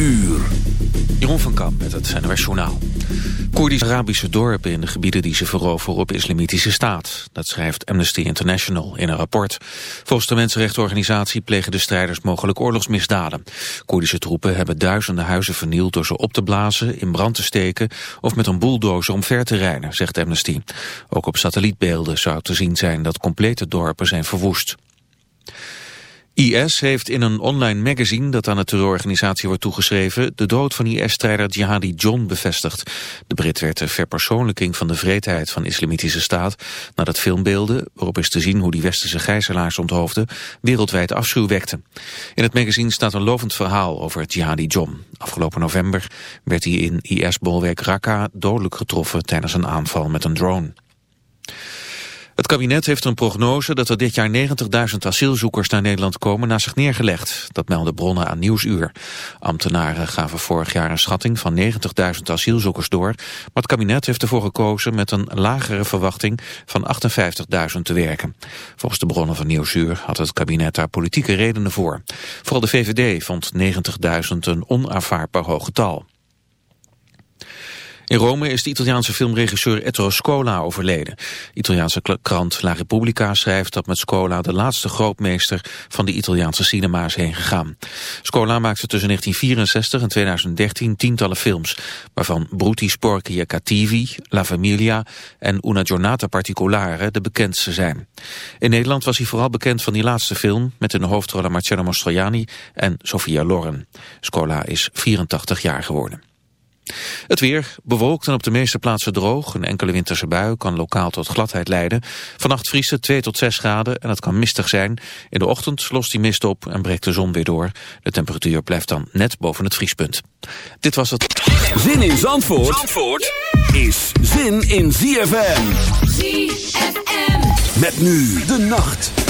uur. Jeroen van Kamp met het NOS Journaal. Koerdisch-Arabische dorpen in de gebieden die ze veroveren op islamitische staat. Dat schrijft Amnesty International in een rapport. Volgens de mensenrechtenorganisatie plegen de strijders mogelijk oorlogsmisdaden. Koerdische troepen hebben duizenden huizen vernield door ze op te blazen, in brand te steken of met een bulldozer omver te rijden, zegt Amnesty. Ook op satellietbeelden zou te zien zijn dat complete dorpen zijn verwoest. IS heeft in een online magazine dat aan de terrororganisatie wordt toegeschreven de dood van IS-strijder Jihadi John bevestigd. De Brit werd de verpersoonlijking van de vreedheid van islamitische staat nadat filmbeelden, waarop is te zien hoe die westerse gijzelaars onthoofden, wereldwijd afschuw wekten. In het magazine staat een lovend verhaal over Jihadi John. Afgelopen november werd hij in IS-bolwerk Raqqa dodelijk getroffen tijdens een aanval met een drone. Het kabinet heeft een prognose dat er dit jaar 90.000 asielzoekers naar Nederland komen naar zich neergelegd. Dat melden bronnen aan Nieuwsuur. Ambtenaren gaven vorig jaar een schatting van 90.000 asielzoekers door. Maar het kabinet heeft ervoor gekozen met een lagere verwachting van 58.000 te werken. Volgens de bronnen van Nieuwsuur had het kabinet daar politieke redenen voor. Vooral de VVD vond 90.000 een onaanvaardbaar hoog getal. In Rome is de Italiaanse filmregisseur Ettore Scola overleden. Italiaanse krant La Repubblica schrijft dat met Scola de laatste grootmeester van de Italiaanse cinema is heen gegaan. Scola maakte tussen 1964 en 2013 tientallen films, waarvan Brutti Sporchi e Cattivi, La Famiglia en Una Giornata Particolare de bekendste zijn. In Nederland was hij vooral bekend van die laatste film met in de hoofdrollen Marcello Mastroianni en Sofia Loren. Scola is 84 jaar geworden. Het weer bewolkt en op de meeste plaatsen droog. Een enkele winterse bui kan lokaal tot gladheid leiden. Vannacht vriest het 2 tot 6 graden en het kan mistig zijn. In de ochtend lost die mist op en breekt de zon weer door. De temperatuur blijft dan net boven het vriespunt. Dit was het. Zin in Zandvoort, Zandvoort is zin in ZFM. ZFM. Met nu de nacht.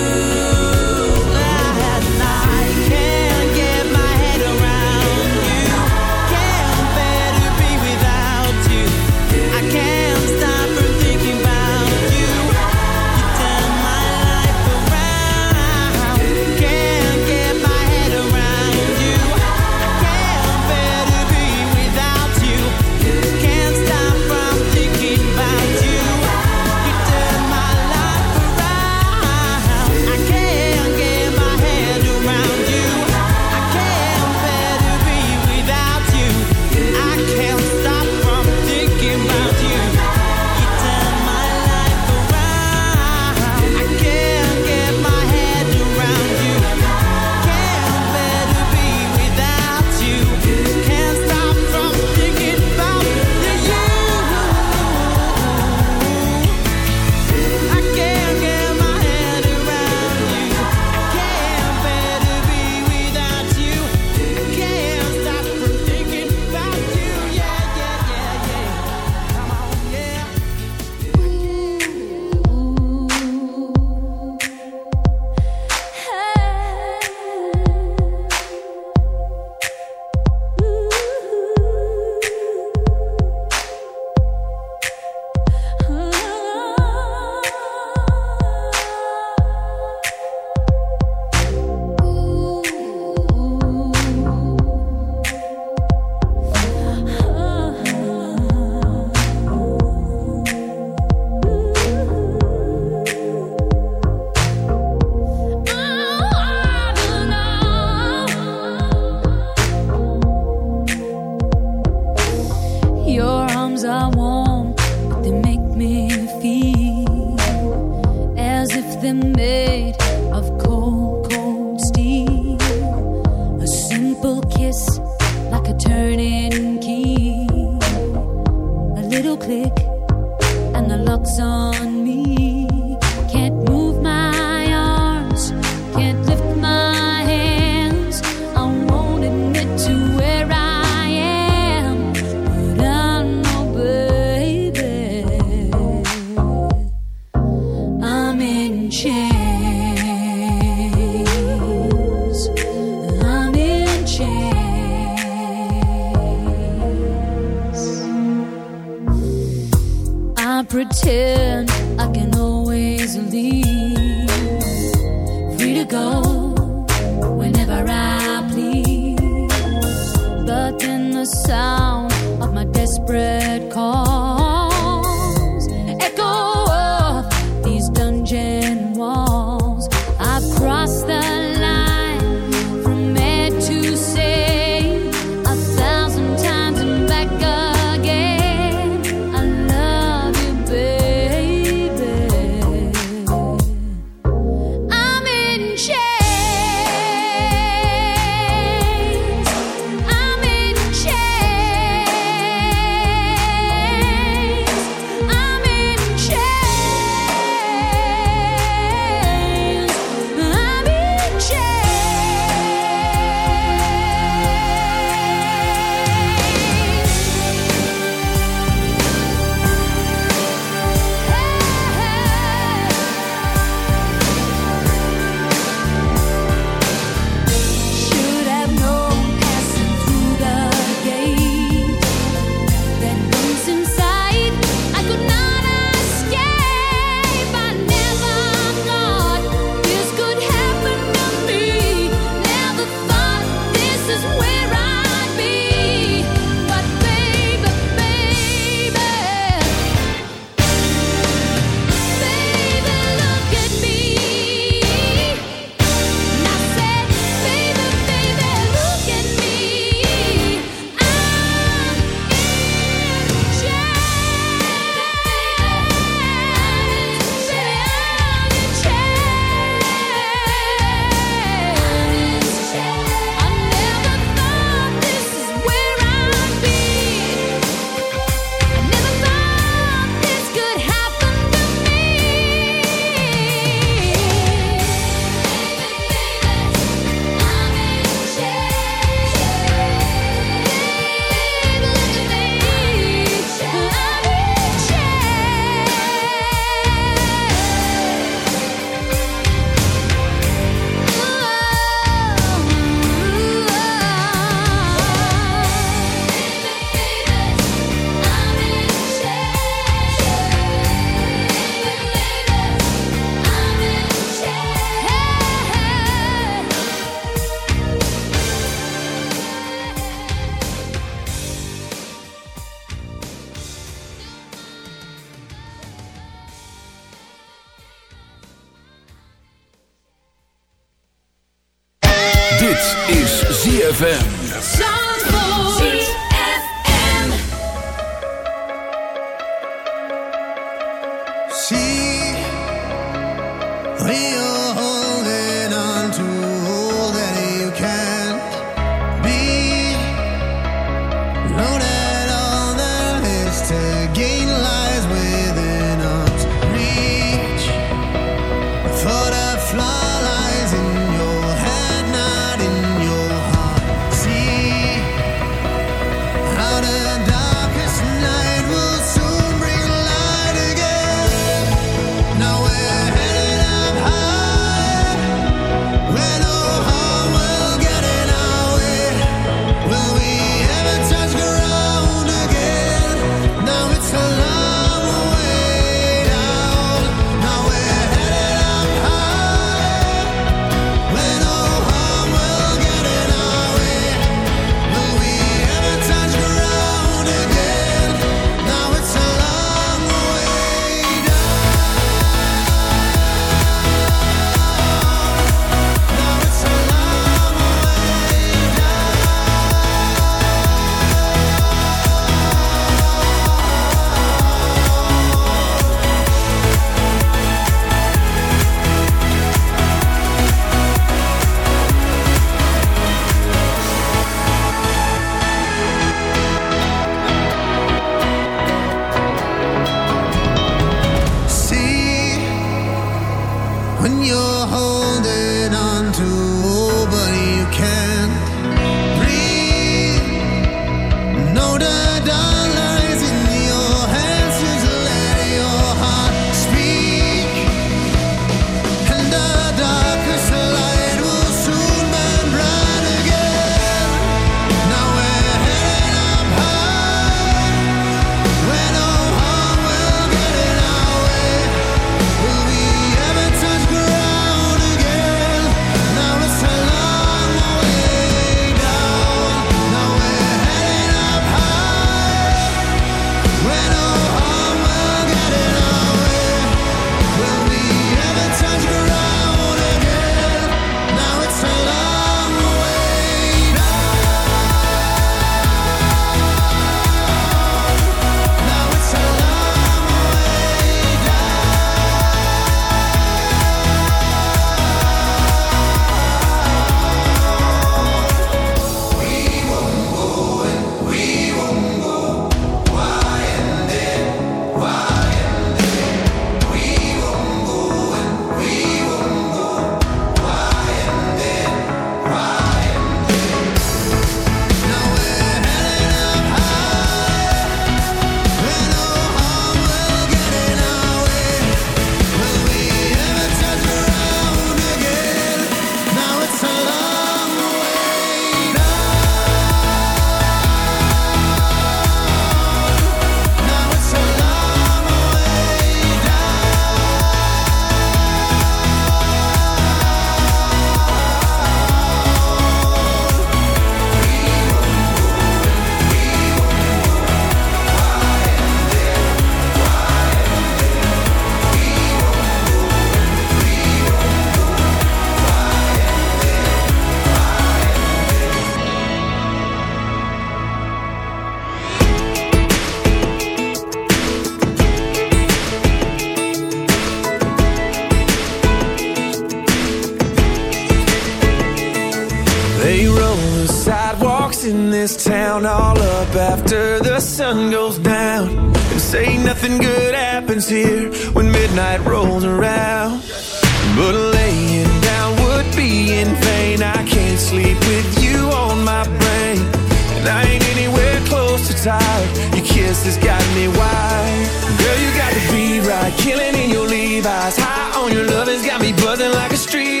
anywhere close to tight, Your kiss has got me wide. Girl, you got to be right. Killing in your Levi's. High on your love has got me buzzing like a street